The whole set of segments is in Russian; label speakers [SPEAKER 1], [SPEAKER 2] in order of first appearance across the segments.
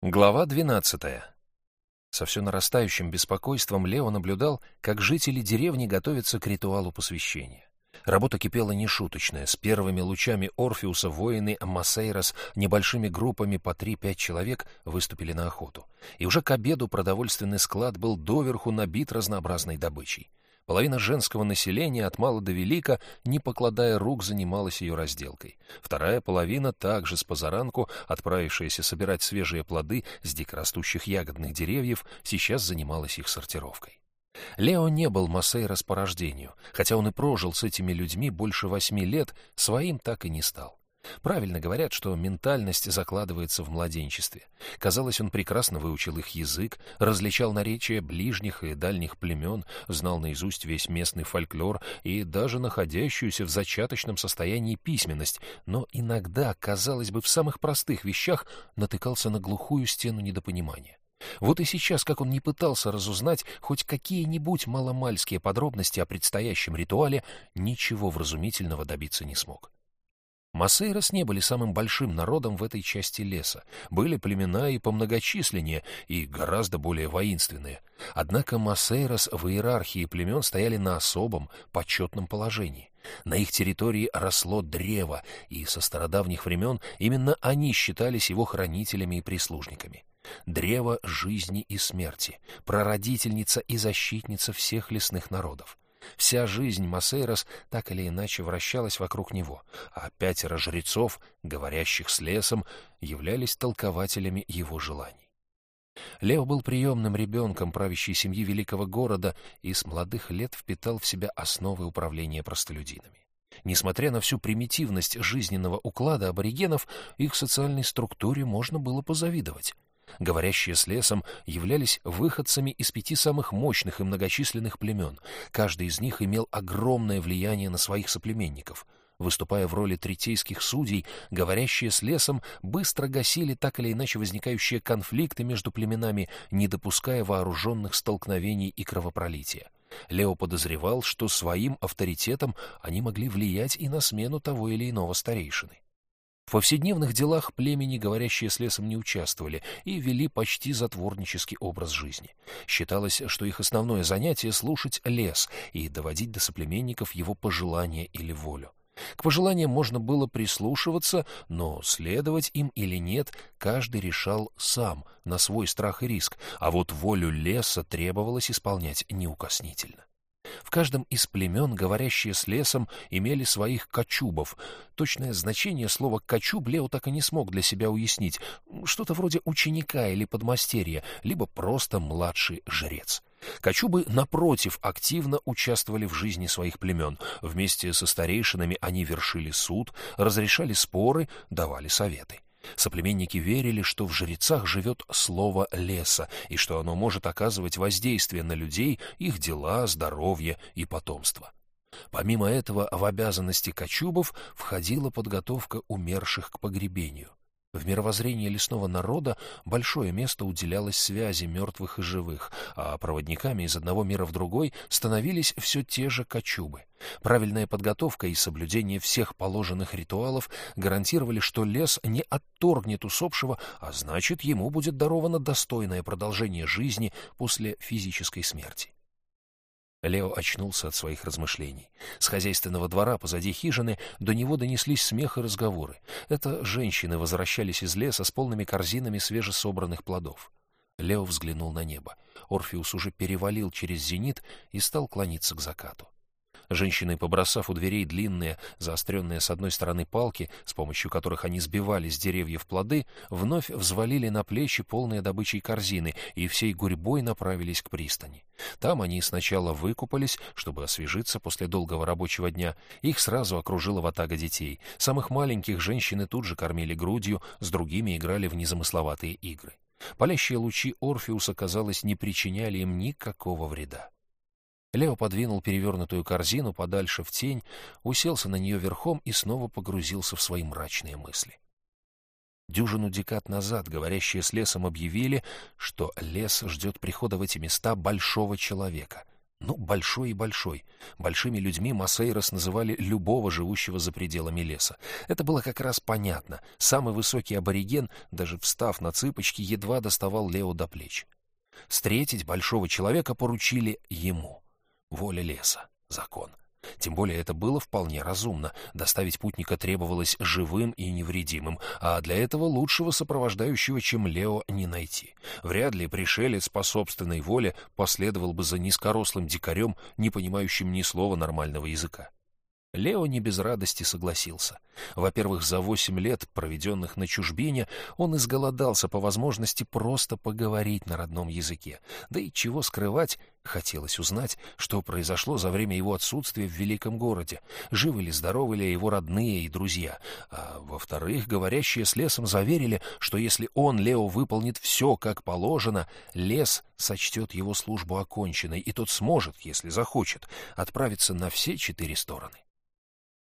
[SPEAKER 1] Глава 12. Со все нарастающим беспокойством Лео наблюдал, как жители деревни готовятся к ритуалу посвящения. Работа кипела нешуточная. С первыми лучами Орфеуса воины Массейрос небольшими группами по 3-5 человек выступили на охоту. И уже к обеду продовольственный склад был доверху набит разнообразной добычей. Половина женского населения от мала до велика, не покладая рук, занималась ее разделкой. Вторая половина, также с позаранку, отправившаяся собирать свежие плоды с дикорастущих ягодных деревьев, сейчас занималась их сортировкой. Лео не был Массейрос по рождению, хотя он и прожил с этими людьми больше восьми лет, своим так и не стал. Правильно говорят, что ментальность закладывается в младенчестве. Казалось, он прекрасно выучил их язык, различал наречия ближних и дальних племен, знал наизусть весь местный фольклор и даже находящуюся в зачаточном состоянии письменность, но иногда, казалось бы, в самых простых вещах натыкался на глухую стену недопонимания. Вот и сейчас, как он не пытался разузнать хоть какие-нибудь маломальские подробности о предстоящем ритуале, ничего вразумительного добиться не смог. Масейрос не были самым большим народом в этой части леса. Были племена и помногочисленнее, и гораздо более воинственные. Однако Масейрос в иерархии племен стояли на особом, почетном положении. На их территории росло древо, и со стародавних времен именно они считались его хранителями и прислужниками. Древо жизни и смерти, прародительница и защитница всех лесных народов. Вся жизнь Масейрос так или иначе вращалась вокруг него, а пятеро жрецов, говорящих с лесом, являлись толкователями его желаний. Лео был приемным ребенком правящей семьи великого города и с молодых лет впитал в себя основы управления простолюдинами. Несмотря на всю примитивность жизненного уклада аборигенов, их социальной структуре можно было позавидовать говорящие с лесом, являлись выходцами из пяти самых мощных и многочисленных племен. Каждый из них имел огромное влияние на своих соплеменников. Выступая в роли третейских судей, говорящие с лесом быстро гасили так или иначе возникающие конфликты между племенами, не допуская вооруженных столкновений и кровопролития. Лео подозревал, что своим авторитетом они могли влиять и на смену того или иного старейшины. В повседневных делах племени, говорящие с лесом, не участвовали и вели почти затворнический образ жизни. Считалось, что их основное занятие — слушать лес и доводить до соплеменников его пожелания или волю. К пожеланиям можно было прислушиваться, но следовать им или нет каждый решал сам, на свой страх и риск, а вот волю леса требовалось исполнять неукоснительно. В каждом из племен, говорящие с лесом, имели своих кочубов. Точное значение слова «кочуб» Лео так и не смог для себя уяснить. Что-то вроде ученика или подмастерья, либо просто младший жрец. Кочубы, напротив, активно участвовали в жизни своих племен. Вместе со старейшинами они вершили суд, разрешали споры, давали советы. Соплеменники верили, что в жрецах живет слово леса, и что оно может оказывать воздействие на людей, их дела, здоровье и потомство. Помимо этого, в обязанности кочубов входила подготовка умерших к погребению. В мировоззрении лесного народа большое место уделялось связи мертвых и живых, а проводниками из одного мира в другой становились все те же кочубы. Правильная подготовка и соблюдение всех положенных ритуалов гарантировали, что лес не отторгнет усопшего, а значит, ему будет даровано достойное продолжение жизни после физической смерти. Лео очнулся от своих размышлений. С хозяйственного двора позади хижины до него донеслись смех и разговоры. Это женщины возвращались из леса с полными корзинами свежесобранных плодов. Лео взглянул на небо. Орфеус уже перевалил через зенит и стал клониться к закату. Женщины, побросав у дверей длинные, заостренные с одной стороны палки, с помощью которых они сбивали с деревьев плоды, вновь взвалили на плечи полные добычей корзины и всей гурьбой направились к пристани. Там они сначала выкупались, чтобы освежиться после долгого рабочего дня. Их сразу окружила ватага детей. Самых маленьких женщины тут же кормили грудью, с другими играли в незамысловатые игры. Палящие лучи Орфеуса, казалось, не причиняли им никакого вреда. Лео подвинул перевернутую корзину подальше в тень, уселся на нее верхом и снова погрузился в свои мрачные мысли. Дюжину декад назад говорящие с лесом объявили, что лес ждет прихода в эти места большого человека. Ну, большой и большой. Большими людьми Масейрос называли любого живущего за пределами леса. Это было как раз понятно. Самый высокий абориген, даже встав на цыпочки, едва доставал Лео до плеч. Встретить большого человека поручили ему. Воля леса. Закон. Тем более это было вполне разумно. Доставить путника требовалось живым и невредимым, а для этого лучшего сопровождающего, чем Лео, не найти. Вряд ли пришелец по собственной воле последовал бы за низкорослым дикарем, не понимающим ни слова нормального языка. Лео не без радости согласился. Во-первых, за восемь лет, проведенных на чужбине, он изголодался по возможности просто поговорить на родном языке. Да и чего скрывать, хотелось узнать, что произошло за время его отсутствия в великом городе, живы ли, здоровы ли его родные и друзья. А во-вторых, говорящие с лесом заверили, что если он, Лео, выполнит все как положено, лес сочтет его службу оконченной, и тот сможет, если захочет, отправиться на все четыре стороны.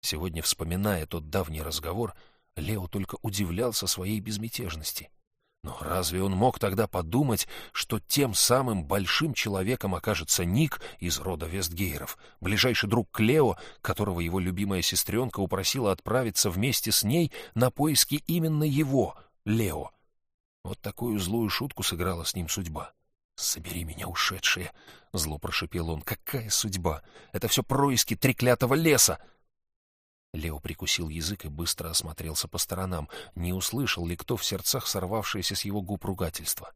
[SPEAKER 1] Сегодня, вспоминая тот давний разговор, Лео только удивлялся своей безмятежности. Но разве он мог тогда подумать, что тем самым большим человеком окажется Ник из рода Вестгейров, ближайший друг Клео, которого его любимая сестренка упросила отправиться вместе с ней на поиски именно его, Лео? Вот такую злую шутку сыграла с ним судьба. «Собери меня, ушедшие!» — зло прошипел он. «Какая судьба? Это все происки треклятого леса!» Лео прикусил язык и быстро осмотрелся по сторонам, не услышал ли кто в сердцах сорвавшееся с его губ ругательства.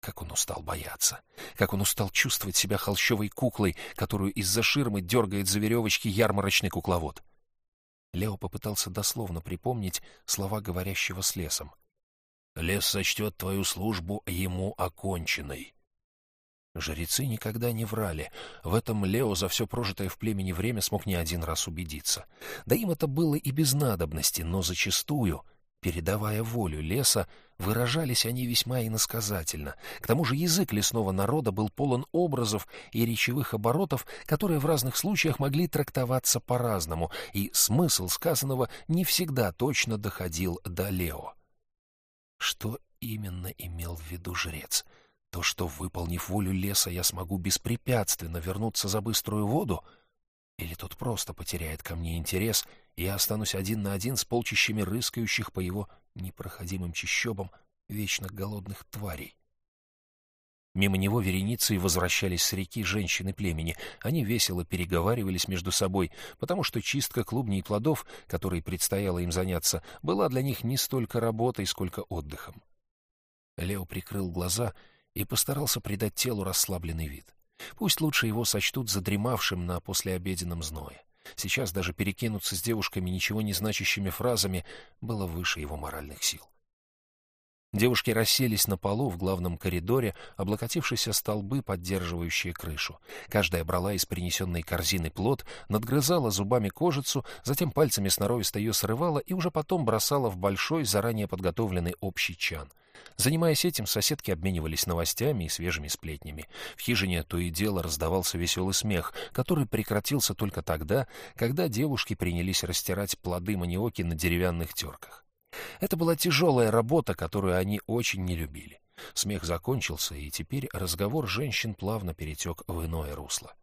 [SPEAKER 1] Как он устал бояться, как он устал чувствовать себя холщовой куклой, которую из-за ширмы дергает за веревочки ярмарочный кукловод. Лео попытался дословно припомнить слова говорящего с лесом. «Лес сочтет твою службу ему оконченной. Жрецы никогда не врали. В этом Лео за все прожитое в племени время смог не один раз убедиться. Да им это было и без надобности, но зачастую, передавая волю леса, выражались они весьма иносказательно. К тому же язык лесного народа был полон образов и речевых оборотов, которые в разных случаях могли трактоваться по-разному, и смысл сказанного не всегда точно доходил до Лео. Что именно имел в виду жрец — то, что, выполнив волю леса, я смогу беспрепятственно вернуться за быструю воду? Или тот просто потеряет ко мне интерес, и я останусь один на один с полчищами рыскающих по его непроходимым чащобам вечно голодных тварей? Мимо него вереницей возвращались с реки женщины племени. Они весело переговаривались между собой, потому что чистка клубней и плодов, которой предстояло им заняться, была для них не столько работой, сколько отдыхом. Лео прикрыл глаза и постарался придать телу расслабленный вид. Пусть лучше его сочтут задремавшим на послеобеденном зное. Сейчас даже перекинуться с девушками ничего не значащими фразами было выше его моральных сил. Девушки расселись на полу в главном коридоре, облокотившись столбы, поддерживающие крышу. Каждая брала из принесенной корзины плод, надгрызала зубами кожицу, затем пальцами сноровисто ее срывала и уже потом бросала в большой, заранее подготовленный общий чан — Занимаясь этим, соседки обменивались новостями и свежими сплетнями. В хижине то и дело раздавался веселый смех, который прекратился только тогда, когда девушки принялись растирать плоды маниоки на деревянных терках. Это была тяжелая работа, которую они очень не любили. Смех закончился, и теперь разговор женщин плавно перетек в иное русло.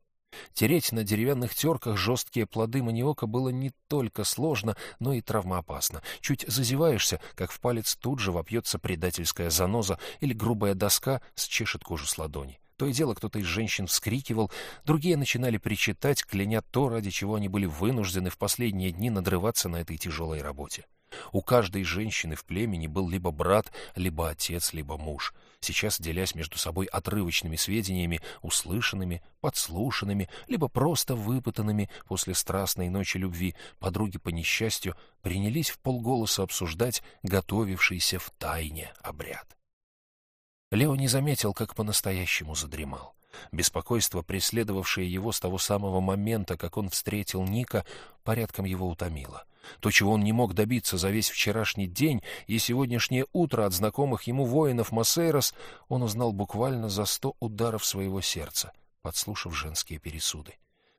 [SPEAKER 1] Тереть на деревянных терках жесткие плоды маниока было не только сложно, но и травмоопасно. Чуть зазеваешься, как в палец тут же вопьется предательская заноза или грубая доска счешет кожу с ладони. То и дело кто-то из женщин вскрикивал, другие начинали причитать, кляня то, ради чего они были вынуждены в последние дни надрываться на этой тяжелой работе. У каждой женщины в племени был либо брат, либо отец, либо муж. Сейчас, делясь между собой отрывочными сведениями, услышанными, подслушанными, либо просто выпытанными после страстной ночи любви, подруги по несчастью принялись в полголоса обсуждать готовившийся в тайне обряд. Лео не заметил, как по-настоящему задремал. Беспокойство, преследовавшее его с того самого момента, как он встретил Ника, порядком его утомило. То, чего он не мог добиться за весь вчерашний день и сегодняшнее утро от знакомых ему воинов Массейрос, он узнал буквально за сто ударов своего сердца, подслушав женские пересуды.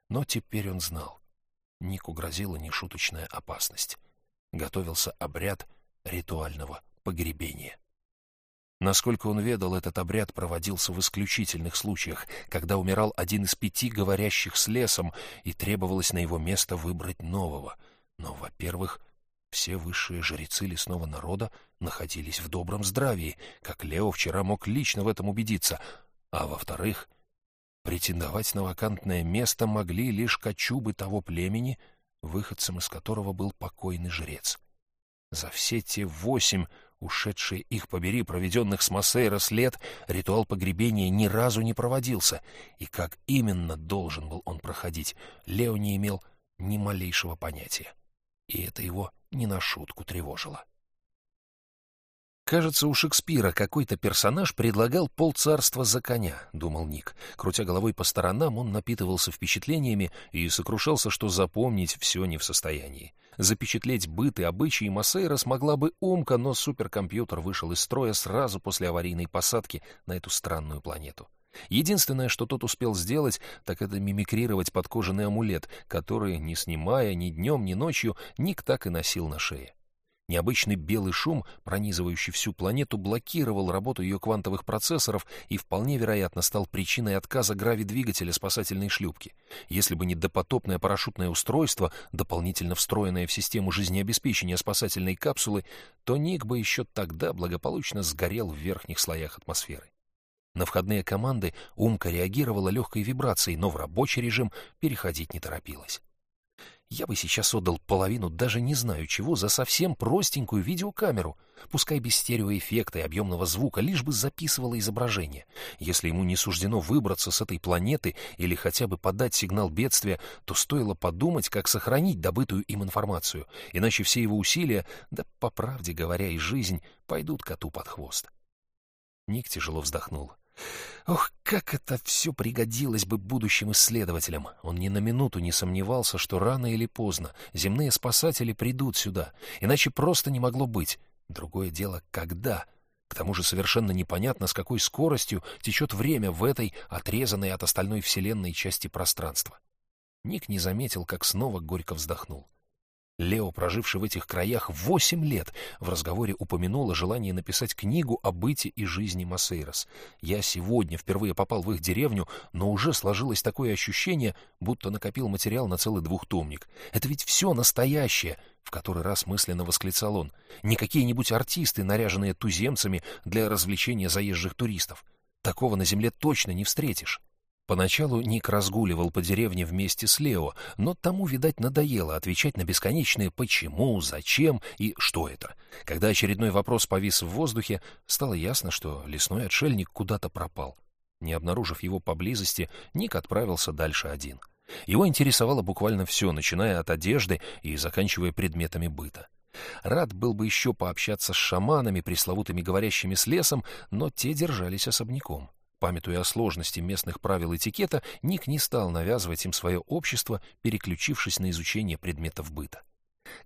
[SPEAKER 1] Но теперь он знал. Нику грозила нешуточная опасность. Готовился обряд ритуального погребения. Насколько он ведал, этот обряд проводился в исключительных случаях, когда умирал один из пяти говорящих с лесом, и требовалось на его место выбрать нового. Но, во-первых, все высшие жрецы лесного народа находились в добром здравии, как Лео вчера мог лично в этом убедиться, а во-вторых, претендовать на вакантное место могли лишь кочубы того племени, выходцем из которого был покойный жрец. За все те восемь ушедшие их побери, проведенных с Массейрос лет, ритуал погребения ни разу не проводился, и как именно должен был он проходить, Лео не имел ни малейшего понятия. И это его не на шутку тревожило. «Кажется, у Шекспира какой-то персонаж предлагал полцарства за коня», — думал Ник. Крутя головой по сторонам, он напитывался впечатлениями и сокрушался, что запомнить все не в состоянии. Запечатлеть быт и обычаи Массейра смогла бы умка, но суперкомпьютер вышел из строя сразу после аварийной посадки на эту странную планету. Единственное, что тот успел сделать, так это мимикрировать под кожаный амулет, который, не снимая ни днем, ни ночью, Ник так и носил на шее. Необычный белый шум, пронизывающий всю планету, блокировал работу ее квантовых процессоров и вполне вероятно стал причиной отказа грави-двигателя спасательной шлюпки. Если бы не допотопное парашютное устройство, дополнительно встроенное в систему жизнеобеспечения спасательной капсулы, то Ник бы еще тогда благополучно сгорел в верхних слоях атмосферы. На входные команды Умка реагировала легкой вибрацией, но в рабочий режим переходить не торопилась. Я бы сейчас отдал половину, даже не знаю чего, за совсем простенькую видеокамеру, пускай без стереоэффекта и объемного звука, лишь бы записывала изображение. Если ему не суждено выбраться с этой планеты или хотя бы подать сигнал бедствия, то стоило подумать, как сохранить добытую им информацию, иначе все его усилия, да, по правде говоря, и жизнь, пойдут коту под хвост. Ник тяжело вздохнул. Ох, как это все пригодилось бы будущим исследователям! Он ни на минуту не сомневался, что рано или поздно земные спасатели придут сюда, иначе просто не могло быть. Другое дело, когда? К тому же совершенно непонятно, с какой скоростью течет время в этой отрезанной от остальной вселенной части пространства. Ник не заметил, как снова горько вздохнул. Лео, проживший в этих краях восемь лет, в разговоре упомянул о желании написать книгу о быте и жизни Масейрос. Я сегодня впервые попал в их деревню, но уже сложилось такое ощущение, будто накопил материал на целый двухтомник. Это ведь все настоящее, в который раз мысленно восклицал он. Не какие-нибудь артисты, наряженные туземцами для развлечения заезжих туристов. Такого на земле точно не встретишь. Поначалу Ник разгуливал по деревне вместе с Лео, но тому, видать, надоело отвечать на бесконечные «почему», «зачем» и «что это?». Когда очередной вопрос повис в воздухе, стало ясно, что лесной отшельник куда-то пропал. Не обнаружив его поблизости, Ник отправился дальше один. Его интересовало буквально все, начиная от одежды и заканчивая предметами быта. Рад был бы еще пообщаться с шаманами, пресловутыми говорящими с лесом, но те держались особняком. Памятуя о сложности местных правил этикета, Ник не стал навязывать им свое общество, переключившись на изучение предметов быта.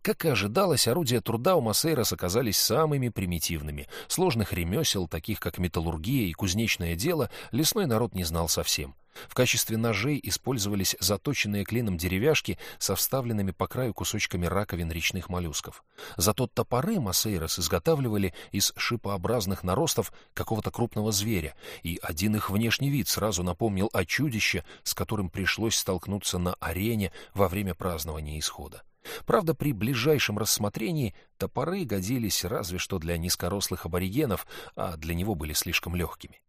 [SPEAKER 1] Как и ожидалось, орудия труда у Массейрос оказались самыми примитивными. Сложных ремесел, таких как металлургия и кузнечное дело, лесной народ не знал совсем. В качестве ножей использовались заточенные клином деревяшки со вставленными по краю кусочками раковин речных моллюсков. Зато топоры Массейрос изготавливали из шипообразных наростов какого-то крупного зверя, и один их внешний вид сразу напомнил о чудище, с которым пришлось столкнуться на арене во время празднования исхода. Правда, при ближайшем рассмотрении топоры годились разве что для низкорослых аборигенов, а для него были слишком легкими.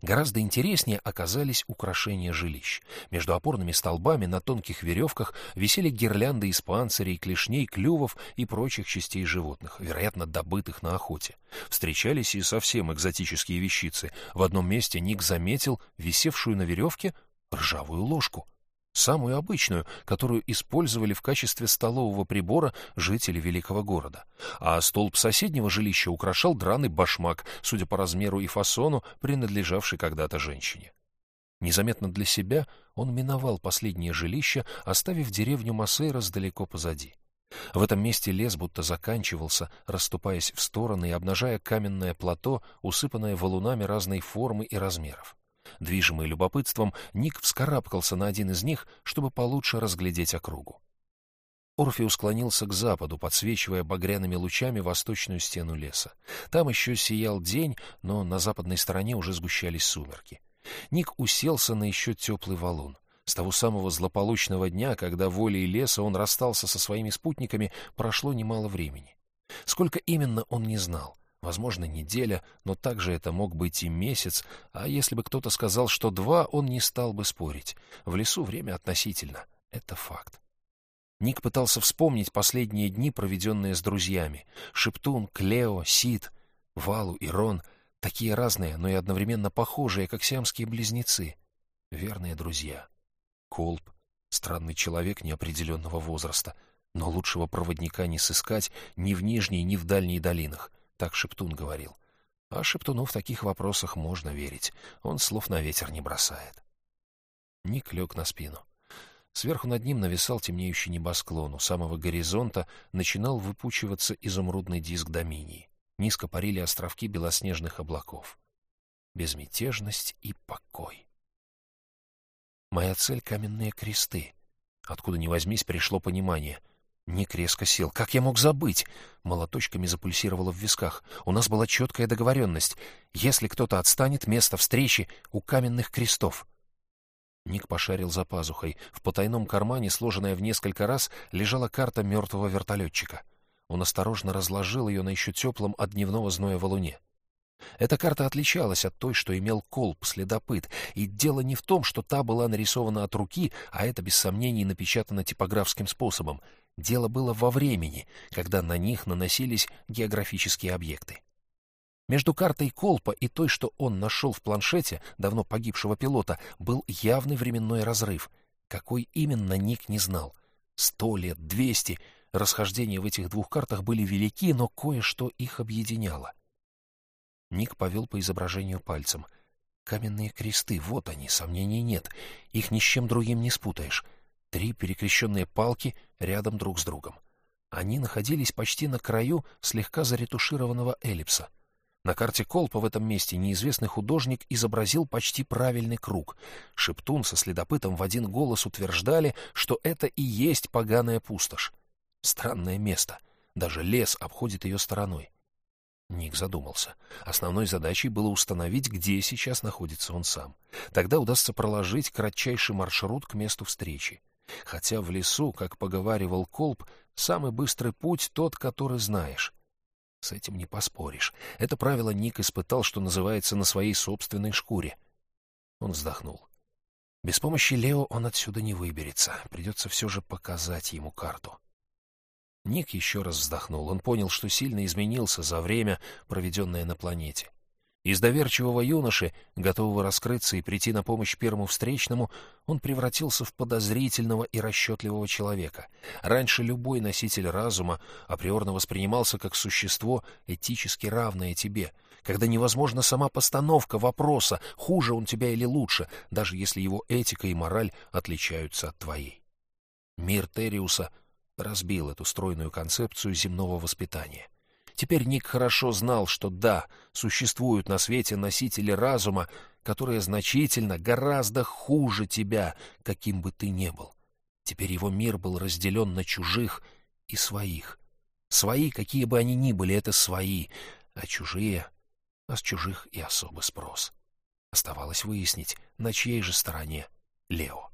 [SPEAKER 1] Гораздо интереснее оказались украшения жилищ. Между опорными столбами на тонких веревках висели гирлянды из панцирей, клешней, клювов и прочих частей животных, вероятно, добытых на охоте. Встречались и совсем экзотические вещицы. В одном месте Ник заметил висевшую на веревке ржавую ложку самую обычную, которую использовали в качестве столового прибора жители великого города. А столб соседнего жилища украшал драный башмак, судя по размеру и фасону, принадлежавший когда-то женщине. Незаметно для себя он миновал последнее жилище, оставив деревню Массейрос далеко позади. В этом месте лес будто заканчивался, расступаясь в стороны и обнажая каменное плато, усыпанное валунами разной формы и размеров. Движимый любопытством, Ник вскарабкался на один из них, чтобы получше разглядеть округу. Орфеус склонился к западу, подсвечивая багряными лучами восточную стену леса. Там еще сиял день, но на западной стороне уже сгущались сумерки. Ник уселся на еще теплый валун. С того самого злополучного дня, когда волей леса он расстался со своими спутниками, прошло немало времени. Сколько именно он не знал. Возможно, неделя, но также это мог быть и месяц, а если бы кто-то сказал, что два, он не стал бы спорить. В лесу время относительно. Это факт. Ник пытался вспомнить последние дни, проведенные с друзьями. Шептун, Клео, Сид, Валу и Рон. Такие разные, но и одновременно похожие, как сиамские близнецы. Верные друзья. Колб, странный человек неопределенного возраста, но лучшего проводника не сыскать ни в Нижней, ни в Дальней долинах. Так Шептун говорил. А Шептуну в таких вопросах можно верить. Он слов на ветер не бросает. Ник лег на спину. Сверху над ним нависал темнеющий небосклон. У самого горизонта начинал выпучиваться изумрудный диск Доминии. Низко парили островки белоснежных облаков. Безмятежность и покой. Моя цель — каменные кресты. Откуда ни возьмись, пришло понимание. Ник резко сел. Как я мог забыть? Молоточками запульсировало в висках. У нас была четкая договоренность. Если кто-то отстанет, место встречи у каменных крестов. Ник пошарил за пазухой. В потайном кармане, сложенная в несколько раз, лежала карта мертвого вертолетчика. Он осторожно разложил ее на еще теплом от дневного зноя валуне. Эта карта отличалась от той, что имел Колб, следопыт, и дело не в том, что та была нарисована от руки, а это, без сомнений, напечатано типографским способом. Дело было во времени, когда на них наносились географические объекты. Между картой Колпа и той, что он нашел в планшете давно погибшего пилота, был явный временной разрыв. Какой именно, Ник не знал. Сто лет, двести. Расхождения в этих двух картах были велики, но кое-что их объединяло. Ник повел по изображению пальцем. Каменные кресты, вот они, сомнений нет. Их ни с чем другим не спутаешь. Три перекрещенные палки рядом друг с другом. Они находились почти на краю слегка заретушированного эллипса — на карте Колпа в этом месте неизвестный художник изобразил почти правильный круг. Шептун со следопытом в один голос утверждали, что это и есть поганая пустошь. Странное место. Даже лес обходит ее стороной. Ник задумался. Основной задачей было установить, где сейчас находится он сам. Тогда удастся проложить кратчайший маршрут к месту встречи. Хотя в лесу, как поговаривал Колб, самый быстрый путь тот, который знаешь. С этим не поспоришь. Это правило Ник испытал, что называется, на своей собственной шкуре. Он вздохнул. Без помощи Лео он отсюда не выберется. Придется все же показать ему карту. Ник еще раз вздохнул. Он понял, что сильно изменился за время, проведенное на планете. Из доверчивого юноши, готового раскрыться и прийти на помощь первому встречному, он превратился в подозрительного и расчетливого человека. Раньше любой носитель разума априорно воспринимался как существо, этически равное тебе, когда невозможна сама постановка вопроса, хуже он тебя или лучше, даже если его этика и мораль отличаются от твоей. Мир Териуса разбил эту стройную концепцию земного воспитания. Теперь Ник хорошо знал, что да, существуют на свете носители разума, которые значительно, гораздо хуже тебя, каким бы ты ни был. Теперь его мир был разделен на чужих и своих. Свои, какие бы они ни были, это свои, а чужие, а с чужих и особый спрос. Оставалось выяснить, на чьей же стороне Лео.